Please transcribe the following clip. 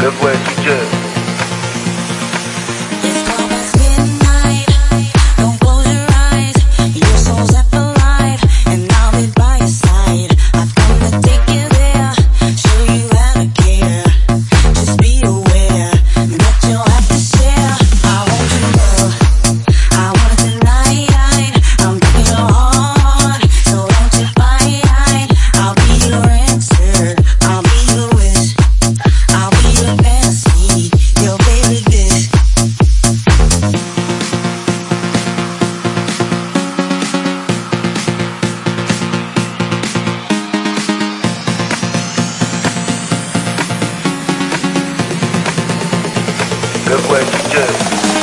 February DJ. It's Good work you do.